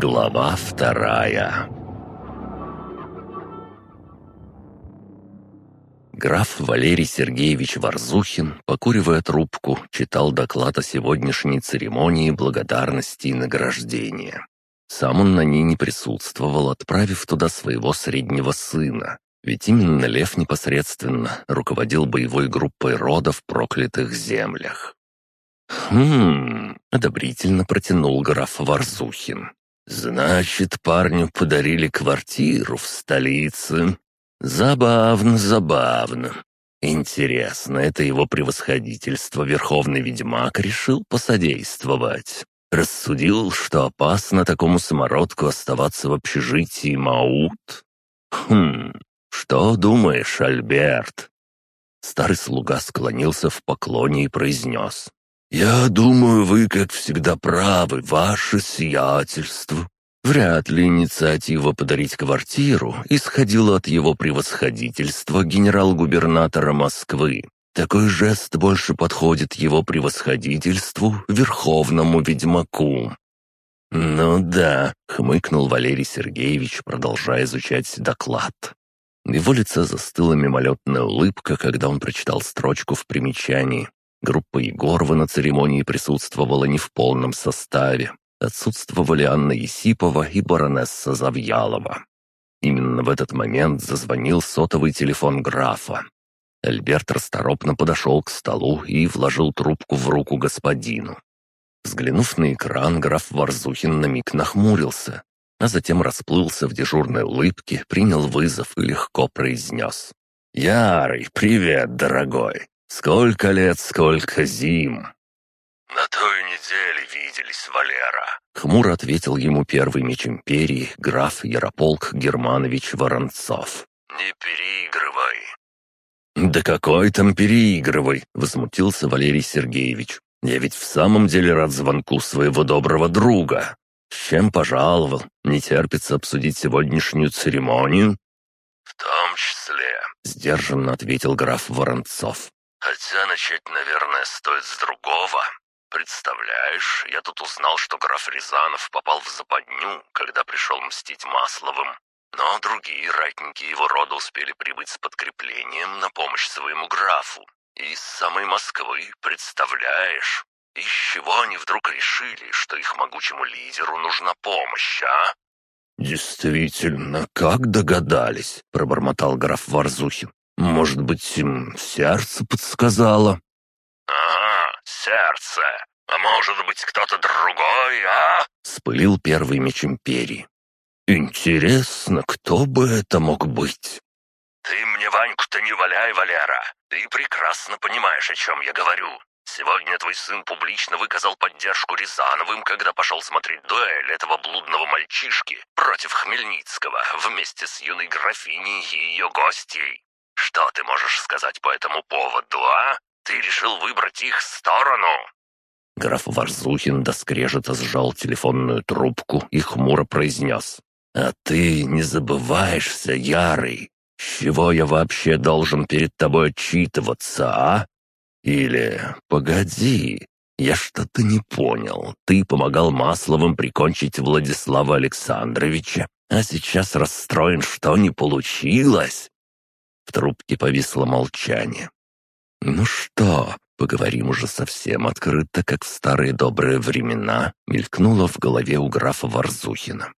Глава вторая Граф Валерий Сергеевич Варзухин, покуривая трубку, читал доклад о сегодняшней церемонии благодарности и награждения. Сам он на ней не присутствовал, отправив туда своего среднего сына. Ведь именно Лев непосредственно руководил боевой группой рода в проклятых землях. «Хм...» — одобрительно протянул граф Варзухин. «Значит, парню подарили квартиру в столице. Забавно, забавно. Интересно, это его превосходительство, верховный ведьмак, решил посодействовать. Рассудил, что опасно такому самородку оставаться в общежитии Маут. Хм, что думаешь, Альберт? Старый слуга склонился в поклоне и произнес. «Я думаю, вы, как всегда, правы, ваше сиятельство. Вряд ли инициатива подарить квартиру исходила от его превосходительства генерал-губернатора Москвы. Такой жест больше подходит его превосходительству, верховному ведьмаку. «Ну да», — хмыкнул Валерий Сергеевич, продолжая изучать доклад. Его лице застыла мимолетная улыбка, когда он прочитал строчку в примечании. Группа Егорова на церемонии присутствовала не в полном составе. Отсутствовали Анна Есипова и баронесса Завьялова. Именно в этот момент зазвонил сотовый телефон графа. Альберт расторопно подошел к столу и вложил трубку в руку господину. Взглянув на экран, граф Варзухин на миг нахмурился, а затем расплылся в дежурной улыбке, принял вызов и легко произнес. «Ярый, привет, дорогой! Сколько лет, сколько зим!» «На той неделе виделись, Валера», — хмуро ответил ему первый меч империи, граф Ярополк Германович Воронцов. «Не переигрывай». «Да какой там переигрывай!» — возмутился Валерий Сергеевич. «Я ведь в самом деле рад звонку своего доброго друга. С чем пожаловал? Не терпится обсудить сегодняшнюю церемонию?» «В том числе», — сдержанно ответил граф Воронцов. «Хотя начать, наверное, стоит с другого. Представляешь, я тут узнал, что граф Рязанов попал в западню, когда пришел мстить Масловым. Но другие ратники его рода успели прибыть с подкреплением на помощь своему графу. Из самой Москвы, представляешь? Из чего они вдруг решили, что их могучему лидеру нужна помощь, а? «Действительно, как догадались?» — пробормотал граф Варзухин. «Может быть, сердце подсказало?» «Ага, сердце. А может быть, кто-то другой, а?» — спылил первый меч Империи. «Интересно, кто бы это мог быть?» «Ты мне Ваньку-то не валяй, Валера. Ты прекрасно понимаешь, о чем я говорю. Сегодня твой сын публично выказал поддержку Рязановым, когда пошел смотреть дуэль этого блудного мальчишки против Хмельницкого вместе с юной графиней и ее гостьей. Что ты можешь сказать по этому поводу, а? Ты решил выбрать их сторону?» Граф Варзухин до скрежета сжал телефонную трубку и хмуро произнес. «А ты не забываешься, Ярый? Чего я вообще должен перед тобой отчитываться, а? Или, погоди, я что-то не понял. Ты помогал Масловым прикончить Владислава Александровича, а сейчас расстроен, что не получилось?» В трубке повисло молчание. «Ну что, поговорим уже совсем открыто, как в старые добрые времена», мелькнуло в голове у графа Варзухина.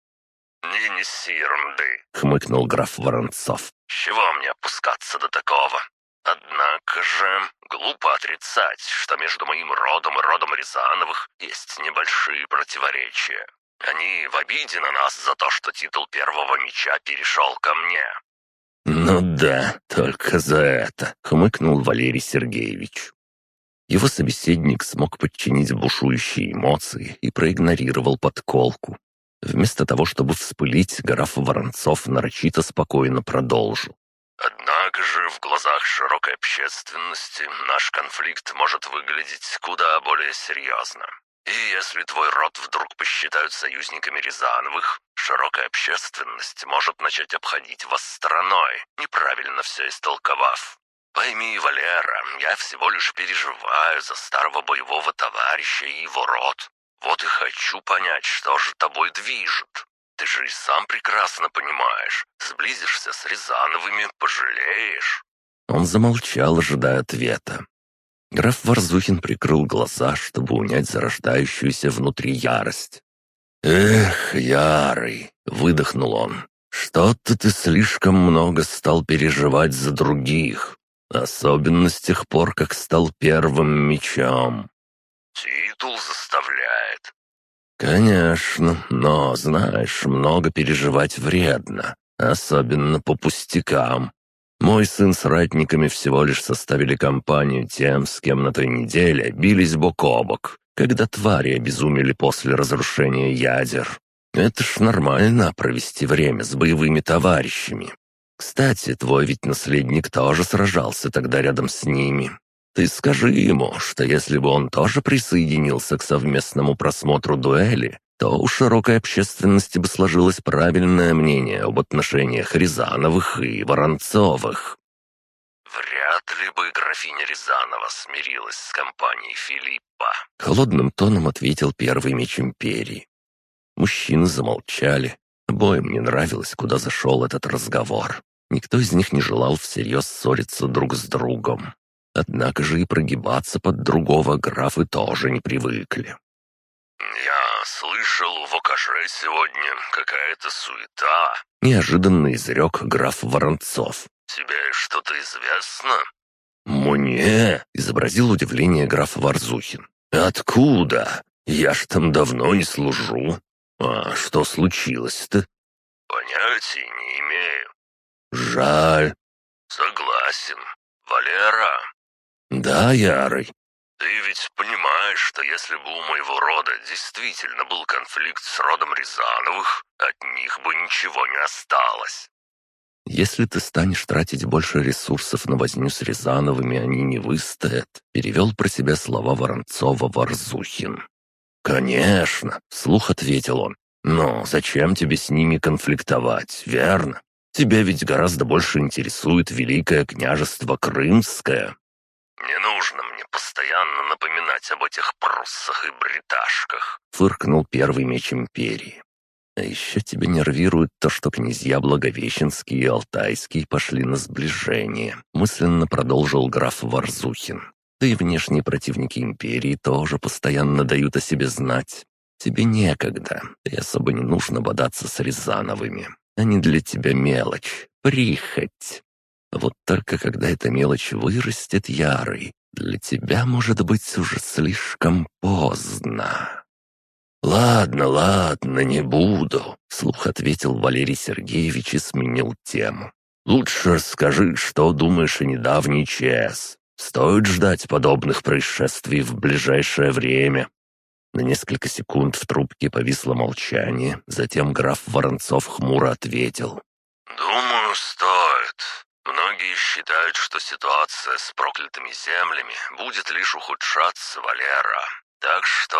«Не неси ерунды», — хмыкнул граф Воронцов. «С чего мне опускаться до такого? Однако же, глупо отрицать, что между моим родом и родом Рязановых есть небольшие противоречия. Они в обиде на нас за то, что титул первого меча перешел ко мне». «Ну да, только за это», — хмыкнул Валерий Сергеевич. Его собеседник смог подчинить бушующие эмоции и проигнорировал подколку. Вместо того, чтобы вспылить, граф Воронцов нарочито спокойно продолжил. «Однако же в глазах широкой общественности наш конфликт может выглядеть куда более серьезно. И если твой род вдруг посчитают союзниками Рязановых, широкая общественность может начать обходить вас стороной, неправильно все истолковав. Пойми, Валера, я всего лишь переживаю за старого боевого товарища и его род. Вот и хочу понять, что же тобой движет. Ты же и сам прекрасно понимаешь. Сблизишься с Рязановыми, пожалеешь». Он замолчал, ожидая ответа. Граф Варзухин прикрыл глаза, чтобы унять зарождающуюся внутри ярость. «Эх, Ярый!» — выдохнул он. «Что-то ты слишком много стал переживать за других, особенно с тех пор, как стал первым мечом». «Титул заставляет». «Конечно, но, знаешь, много переживать вредно, особенно по пустякам. Мой сын с ратниками всего лишь составили компанию тем, с кем на той неделе бились бок о бок, когда твари обезумели после разрушения ядер. Это ж нормально провести время с боевыми товарищами. Кстати, твой ведь наследник тоже сражался тогда рядом с ними. Ты скажи ему, что если бы он тоже присоединился к совместному просмотру дуэли, то у широкой общественности бы сложилось правильное мнение об отношениях Рязановых и Воронцовых. «Вряд ли бы графиня Рязанова смирилась с компанией Филиппа», — холодным тоном ответил первый меч Империи. Мужчины замолчали. Обоим не нравилось, куда зашел этот разговор. Никто из них не желал всерьез ссориться друг с другом. Однако же и прогибаться под другого графы тоже не привыкли. «Я слышал, в Окаже сегодня какая-то суета», — неожиданно изрек граф Воронцов. «Тебе что-то известно?» «Мне?» — изобразил удивление граф Варзухин. «Откуда? Я ж там давно не служу. А что случилось-то?» «Понятия не имею». «Жаль». «Согласен. Валера, «Да, Ярый». «Ты ведь понимаешь, что если бы у моего рода действительно был конфликт с родом Рязановых, от них бы ничего не осталось». «Если ты станешь тратить больше ресурсов на возню с Рязановыми, они не выстоят», — перевел про себя слова Воронцова Варзухин. «Конечно», — вслух ответил он. «Но зачем тебе с ними конфликтовать, верно? Тебя ведь гораздо больше интересует Великое княжество Крымское, «Не нужно мне постоянно напоминать об этих пруссах и бриташках», — фыркнул первый меч Империи. «А еще тебя нервирует то, что князья Благовещенский и Алтайский пошли на сближение», — мысленно продолжил граф Варзухин. «Да и внешние противники Империи тоже постоянно дают о себе знать. Тебе некогда, и особо не нужно бодаться с Рязановыми. Они для тебя мелочь, прихоть. Вот только когда эта мелочь вырастет ярой, для тебя может быть уже слишком поздно. «Ладно, ладно, не буду», — слух ответил Валерий Сергеевич и сменил тему. «Лучше скажи, что думаешь о недавней ЧС. Стоит ждать подобных происшествий в ближайшее время?» На несколько секунд в трубке повисло молчание, затем граф Воронцов хмуро ответил. «Думаю, стоит. Многие считают, что ситуация с проклятыми землями будет лишь ухудшаться, Валера. Так что...»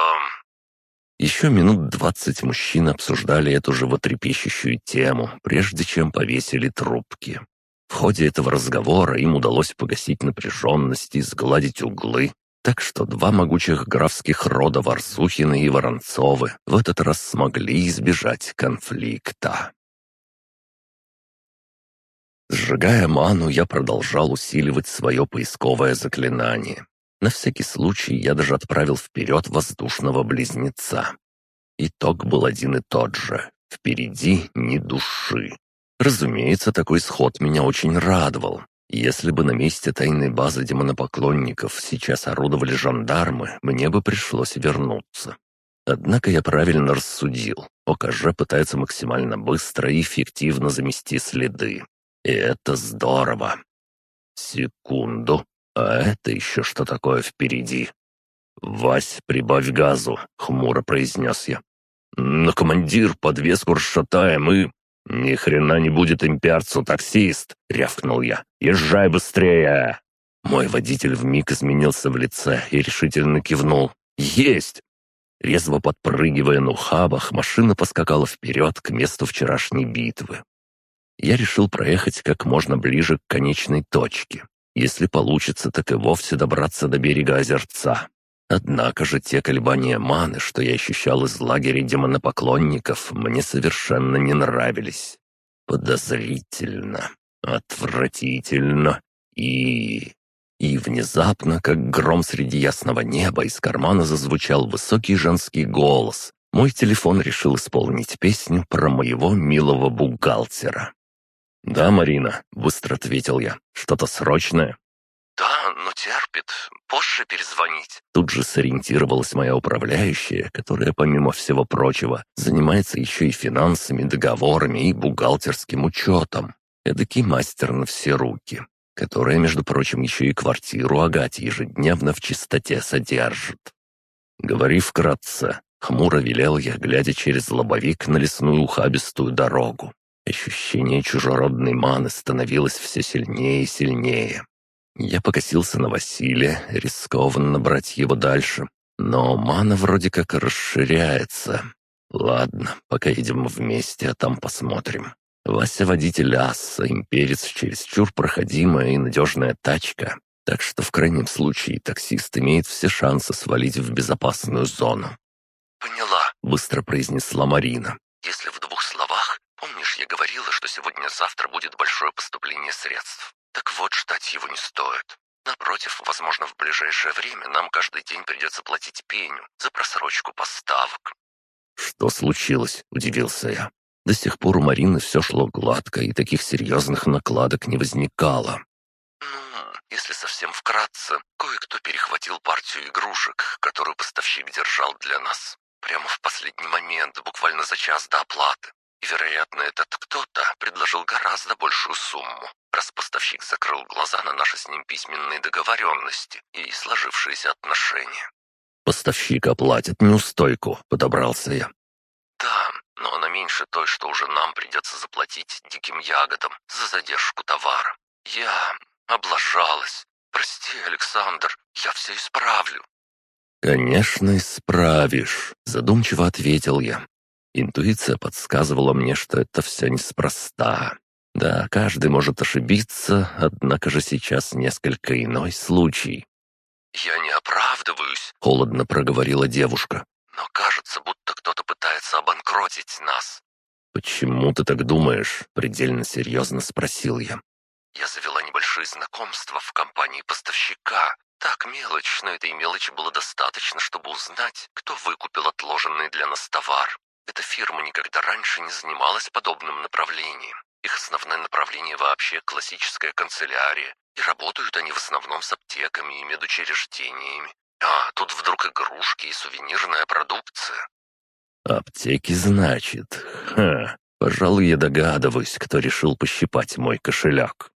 Еще минут двадцать мужчин обсуждали эту животрепещущую тему, прежде чем повесили трубки. В ходе этого разговора им удалось погасить напряженность и сгладить углы, так что два могучих графских рода Варсухины и Воронцовы в этот раз смогли избежать конфликта. Сжигая ману, я продолжал усиливать свое поисковое заклинание. На всякий случай я даже отправил вперед воздушного близнеца. Итог был один и тот же. Впереди ни души. Разумеется, такой сход меня очень радовал. Если бы на месте тайной базы демонопоклонников сейчас орудовали жандармы, мне бы пришлось вернуться. Однако я правильно рассудил. ОКЖ пытается максимально быстро и эффективно замести следы. И это здорово. Секунду. А это еще что такое впереди? «Вась, прибавь газу», — хмуро произнес я. «Но командир, подвеску расшатаем и...» «Ни хрена не будет имперцу, таксист!» — рявкнул я. «Езжай быстрее!» Мой водитель вмиг изменился в лице и решительно кивнул. «Есть!» Резво подпрыгивая на ухабах, машина поскакала вперед к месту вчерашней битвы я решил проехать как можно ближе к конечной точке. Если получится, так и вовсе добраться до берега озерца. Однако же те колебания маны, что я ощущал из лагеря демонопоклонников, мне совершенно не нравились. Подозрительно, отвратительно и... И внезапно, как гром среди ясного неба, из кармана зазвучал высокий женский голос. Мой телефон решил исполнить песню про моего милого бухгалтера. «Да, Марина», — быстро ответил я. «Что-то срочное?» «Да, но терпит. Позже перезвонить». Тут же сориентировалась моя управляющая, которая, помимо всего прочего, занимается еще и финансами, договорами и бухгалтерским учетом. Эдакий мастер на все руки которая, между прочим, еще и квартиру Агате ежедневно в чистоте содержит. «Говори вкратце», — хмуро велел я, глядя через лобовик на лесную ухабистую дорогу. Ощущение чужеродной маны становилось все сильнее и сильнее. Я покосился на Василия, рискованно брать его дальше, но мана вроде как расширяется. Ладно, пока идем вместе, а там посмотрим. Вася водитель асса, имперец чересчур проходимая и надежная тачка, так что в крайнем случае таксист имеет все шансы свалить в безопасную зону. «Поняла», — быстро произнесла Марина. «Если в двух словах, помнишь, я говорила, что сегодня-завтра будет большое поступление средств? Так вот, ждать его не стоит. Напротив, возможно, в ближайшее время нам каждый день придется платить пеню за просрочку поставок». «Что случилось?» — удивился я. До сих пор у Марины все шло гладко, и таких серьезных накладок не возникало. «Ну, если совсем вкратце, кое-кто перехватил партию игрушек, которую поставщик держал для нас. Прямо в последний момент, буквально за час до оплаты. И, вероятно, этот кто-то предложил гораздо большую сумму, раз поставщик закрыл глаза на наши с ним письменные договоренности и сложившиеся отношения. «Поставщик оплатит неустойку», — подобрался я. «Да, но она меньше той, что уже нам придется заплатить диким ягодам за задержку товара. Я облажалась. Прости, Александр, я все исправлю». «Конечно, исправишь», — задумчиво ответил я. Интуиция подсказывала мне, что это все неспроста. Да, каждый может ошибиться, однако же сейчас несколько иной случай. «Я не оправдываюсь», — холодно проговорила девушка. «но кажется, будто кто-то пытается обанкротить нас». «Почему ты так думаешь?» — предельно серьезно спросил я. «Я завела небольшие знакомства в компании поставщика. Так мелочь, но этой мелочи было достаточно, чтобы узнать, кто выкупил отложенный для нас товар. Эта фирма никогда раньше не занималась подобным направлением. Их основное направление вообще классическая канцелярия, и работают они в основном с аптеками и медучреждениями. А тут вдруг игрушки и сувенирная продукция. «Аптеки, значит? Ха, пожалуй, я догадываюсь, кто решил пощипать мой кошелек.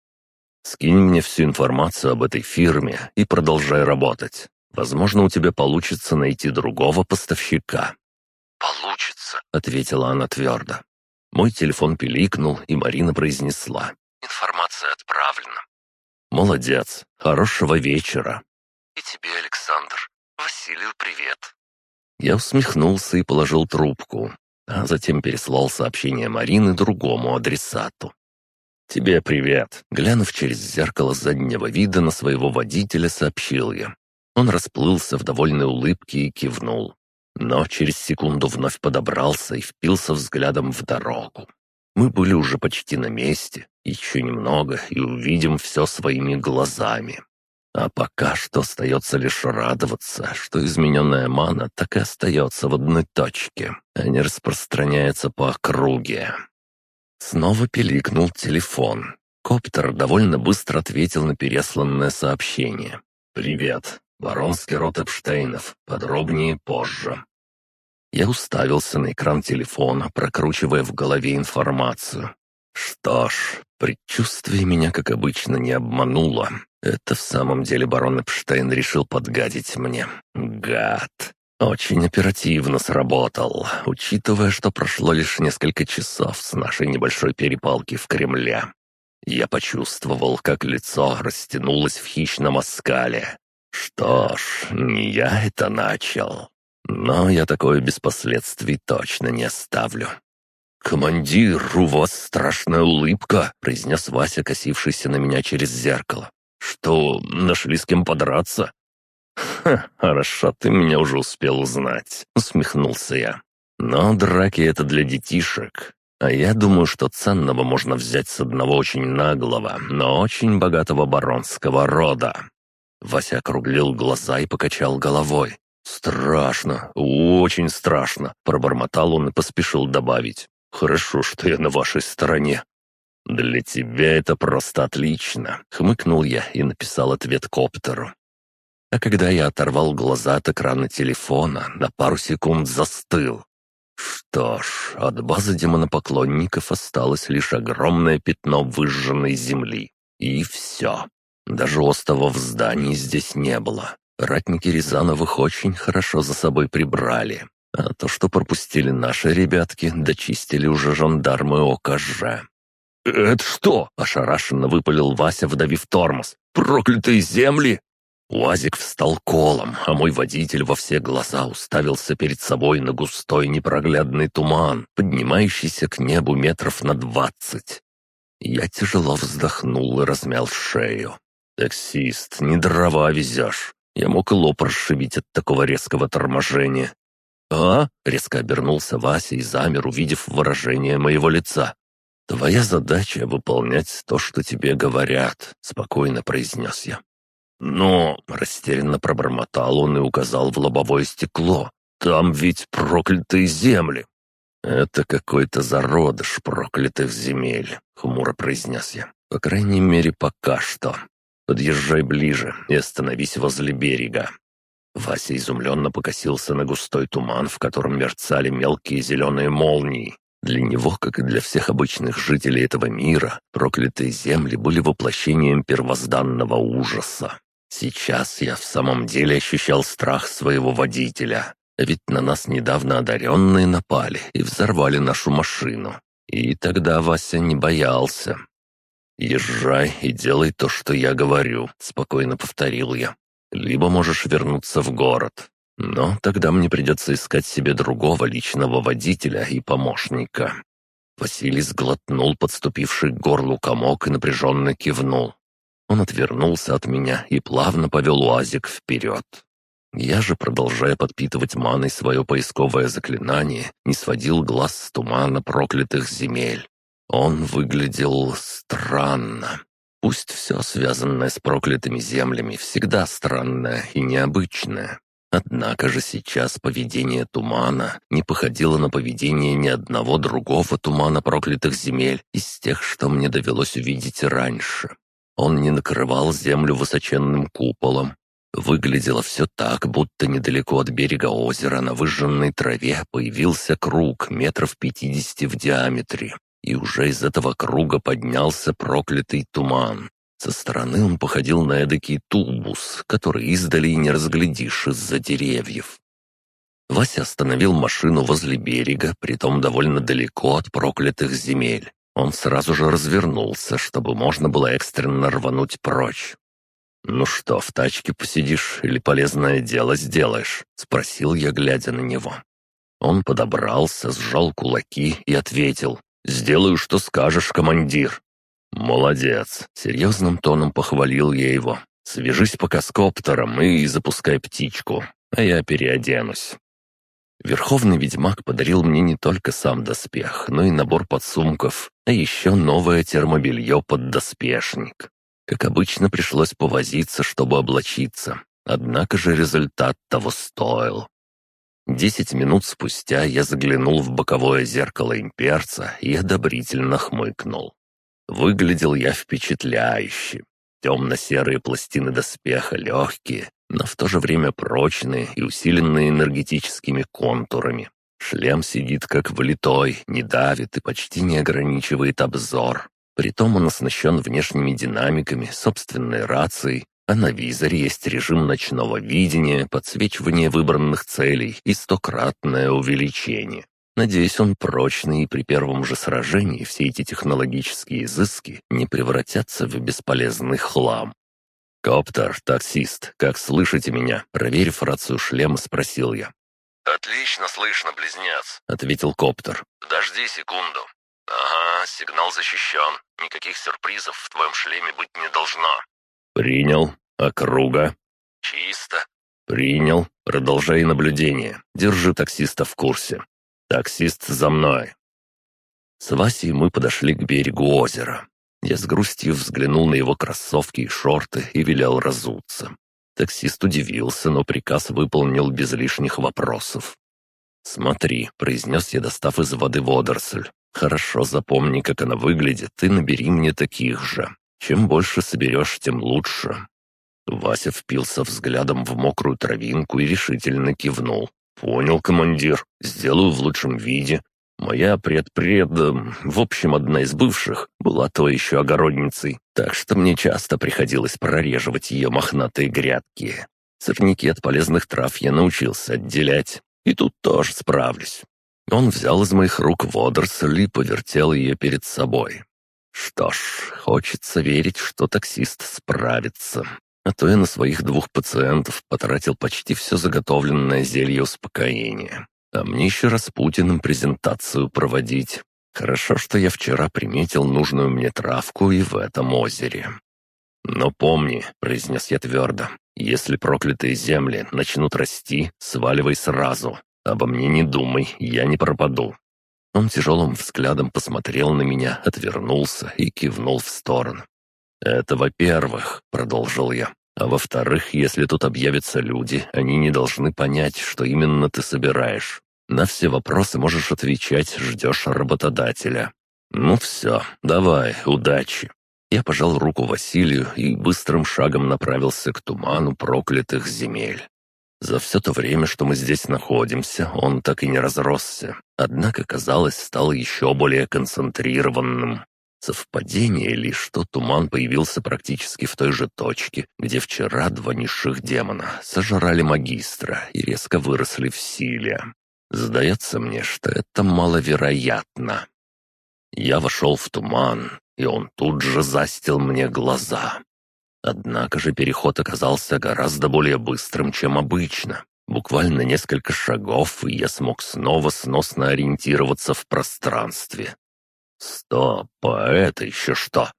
Скинь мне всю информацию об этой фирме и продолжай работать. Возможно, у тебя получится найти другого поставщика». «Получится», — ответила она твердо. Мой телефон пиликнул, и Марина произнесла. «Информация отправлена». «Молодец. Хорошего вечера». «И тебе, Александр. Василию привет». Я усмехнулся и положил трубку, а затем переслал сообщение Марины другому адресату. «Тебе привет!» Глянув через зеркало заднего вида на своего водителя, сообщил я. Он расплылся в довольной улыбке и кивнул. Но через секунду вновь подобрался и впился взглядом в дорогу. Мы были уже почти на месте, еще немного, и увидим все своими глазами. А пока что остается лишь радоваться, что измененная мана так и остается в одной точке, а не распространяется по округе. Снова пиликнул телефон. Коптер довольно быстро ответил на пересланное сообщение. «Привет. Воронский род Эпштейнов. Подробнее позже». Я уставился на экран телефона, прокручивая в голове информацию. Что ж, предчувствие меня, как обычно, не обмануло. Это в самом деле барон Эпштейн решил подгадить мне. Гад. Очень оперативно сработал, учитывая, что прошло лишь несколько часов с нашей небольшой перепалки в Кремле. Я почувствовал, как лицо растянулось в хищном оскале. Что ж, не я это начал. Но я такое без последствий точно не оставлю. «Командир, у вас страшная улыбка», — произнес Вася, косившийся на меня через зеркало. «Что, нашли с кем подраться?» «Ха, хорошо, ты меня уже успел узнать», — усмехнулся я. «Но драки — это для детишек. А я думаю, что ценного можно взять с одного очень наглого, но очень богатого баронского рода». Вася округлил глаза и покачал головой. «Страшно, очень страшно», — пробормотал он и поспешил добавить. «Хорошо, что я на вашей стороне». «Для тебя это просто отлично», — хмыкнул я и написал ответ коптеру. А когда я оторвал глаза от экрана телефона, на пару секунд застыл. Что ж, от базы демонопоклонников осталось лишь огромное пятно выжженной земли. И все. Даже остова в здании здесь не было. Ратники Рязановых очень хорошо за собой прибрали. А то, что пропустили наши ребятки, дочистили уже жандармы ОКЖ. «Это что?» — ошарашенно выпалил Вася, вдавив тормоз. «Проклятые земли!» Уазик встал колом, а мой водитель во все глаза уставился перед собой на густой непроглядный туман, поднимающийся к небу метров на двадцать. Я тяжело вздохнул и размял шею. «Таксист, не дрова везешь. Я мог и лоб расшибить от такого резкого торможения». «А?» — резко обернулся Вася и замер, увидев выражение моего лица. «Твоя задача — выполнять то, что тебе говорят», — спокойно произнес я. «Но...» — растерянно пробормотал он и указал в лобовое стекло. «Там ведь проклятые земли!» «Это какой-то зародыш проклятых земель», — хмуро произнес я. «По крайней мере, пока что. Подъезжай ближе и остановись возле берега». Вася изумленно покосился на густой туман, в котором мерцали мелкие зеленые молнии. Для него, как и для всех обычных жителей этого мира, проклятые земли были воплощением первозданного ужаса. Сейчас я в самом деле ощущал страх своего водителя. Ведь на нас недавно одаренные напали и взорвали нашу машину. И тогда Вася не боялся. «Езжай и делай то, что я говорю», — спокойно повторил я. «Либо можешь вернуться в город. Но тогда мне придется искать себе другого личного водителя и помощника». Василий сглотнул подступивший к горлу комок и напряженно кивнул. Он отвернулся от меня и плавно повел УАЗик вперед. Я же, продолжая подпитывать маной свое поисковое заклинание, не сводил глаз с тумана проклятых земель. Он выглядел странно. Пусть все связанное с проклятыми землями всегда странное и необычное. Однако же сейчас поведение тумана не походило на поведение ни одного другого тумана проклятых земель из тех, что мне довелось увидеть раньше. Он не накрывал землю высоченным куполом. Выглядело все так, будто недалеко от берега озера на выжженной траве появился круг метров пятидесяти в диаметре, и уже из этого круга поднялся проклятый туман. Со стороны он походил на эдакий тубус, который издали и не разглядишь из-за деревьев. Вася остановил машину возле берега, притом довольно далеко от проклятых земель. Он сразу же развернулся, чтобы можно было экстренно рвануть прочь. «Ну что, в тачке посидишь или полезное дело сделаешь?» — спросил я, глядя на него. Он подобрался, сжал кулаки и ответил. «Сделаю, что скажешь, командир». «Молодец!» — серьезным тоном похвалил я его. «Свяжись пока с коптером и запускай птичку, а я переоденусь». Верховный ведьмак подарил мне не только сам доспех, но и набор подсумков, а еще новое термобелье под доспешник. Как обычно, пришлось повозиться, чтобы облачиться. Однако же результат того стоил. Десять минут спустя я заглянул в боковое зеркало имперца и одобрительно хмыкнул. Выглядел я впечатляюще. Темно-серые пластины доспеха легкие, но в то же время прочные и усиленные энергетическими контурами. Шлем сидит как влитой, не давит и почти не ограничивает обзор. Притом он оснащен внешними динамиками, собственной рацией, а на визоре есть режим ночного видения, подсвечивание выбранных целей и стократное увеличение. Надеюсь, он прочный, и при первом же сражении все эти технологические изыски не превратятся в бесполезный хлам. «Коптер, таксист, как слышите меня?» Проверив рацию шлема, спросил я. «Отлично слышно, близнец», — ответил коптер. «Подожди секунду». «Ага, сигнал защищен. Никаких сюрпризов в твоем шлеме быть не должно». «Принял. Округа?» «Чисто. «Принял. Продолжай наблюдение. Держи таксиста в курсе. Таксист за мной». С Васей мы подошли к берегу озера. Я с грустью взглянул на его кроссовки и шорты и велел разуться. Таксист удивился, но приказ выполнил без лишних вопросов. «Смотри», — произнес я, достав из воды водоросль. «Хорошо запомни, как она выглядит, и набери мне таких же. Чем больше соберешь, тем лучше». Вася впился взглядом в мокрую травинку и решительно кивнул. «Понял, командир. Сделаю в лучшем виде. Моя предпред... В общем, одна из бывших была то еще огородницей, так что мне часто приходилось прореживать ее мохнатые грядки. Сорняки от полезных трав я научился отделять, и тут тоже справлюсь. Он взял из моих рук водоросль и повертел ее перед собой. Что ж, хочется верить, что таксист справится. А то я на своих двух пациентов потратил почти все заготовленное зелье успокоения. А мне еще раз Путиным презентацию проводить. Хорошо, что я вчера приметил нужную мне травку и в этом озере. «Но помни», — произнес я твердо, — «если проклятые земли начнут расти, сваливай сразу. Обо мне не думай, я не пропаду». Он тяжелым взглядом посмотрел на меня, отвернулся и кивнул в сторону. «Это во-первых», — продолжил я. А во-вторых, если тут объявятся люди, они не должны понять, что именно ты собираешь. На все вопросы можешь отвечать, ждешь работодателя. Ну все, давай, удачи. Я пожал руку Василию и быстрым шагом направился к туману проклятых земель. За все то время, что мы здесь находимся, он так и не разросся, однако, казалось, стал еще более концентрированным. Совпадение ли, что туман появился практически в той же точке, где вчера два низших демона сожрали магистра и резко выросли в силе. Сдается мне, что это маловероятно. Я вошел в туман, и он тут же застил мне глаза. Однако же переход оказался гораздо более быстрым, чем обычно. Буквально несколько шагов, и я смог снова сносно ориентироваться в пространстве. «Стоп, а это еще что?»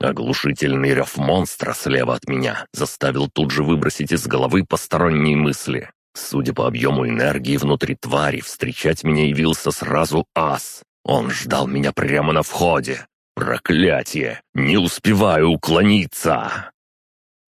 Оглушительный рев монстра слева от меня заставил тут же выбросить из головы посторонние мысли. Судя по объему энергии внутри твари, встречать меня явился сразу ас. Он ждал меня прямо на входе. Проклятие! Не успеваю уклониться!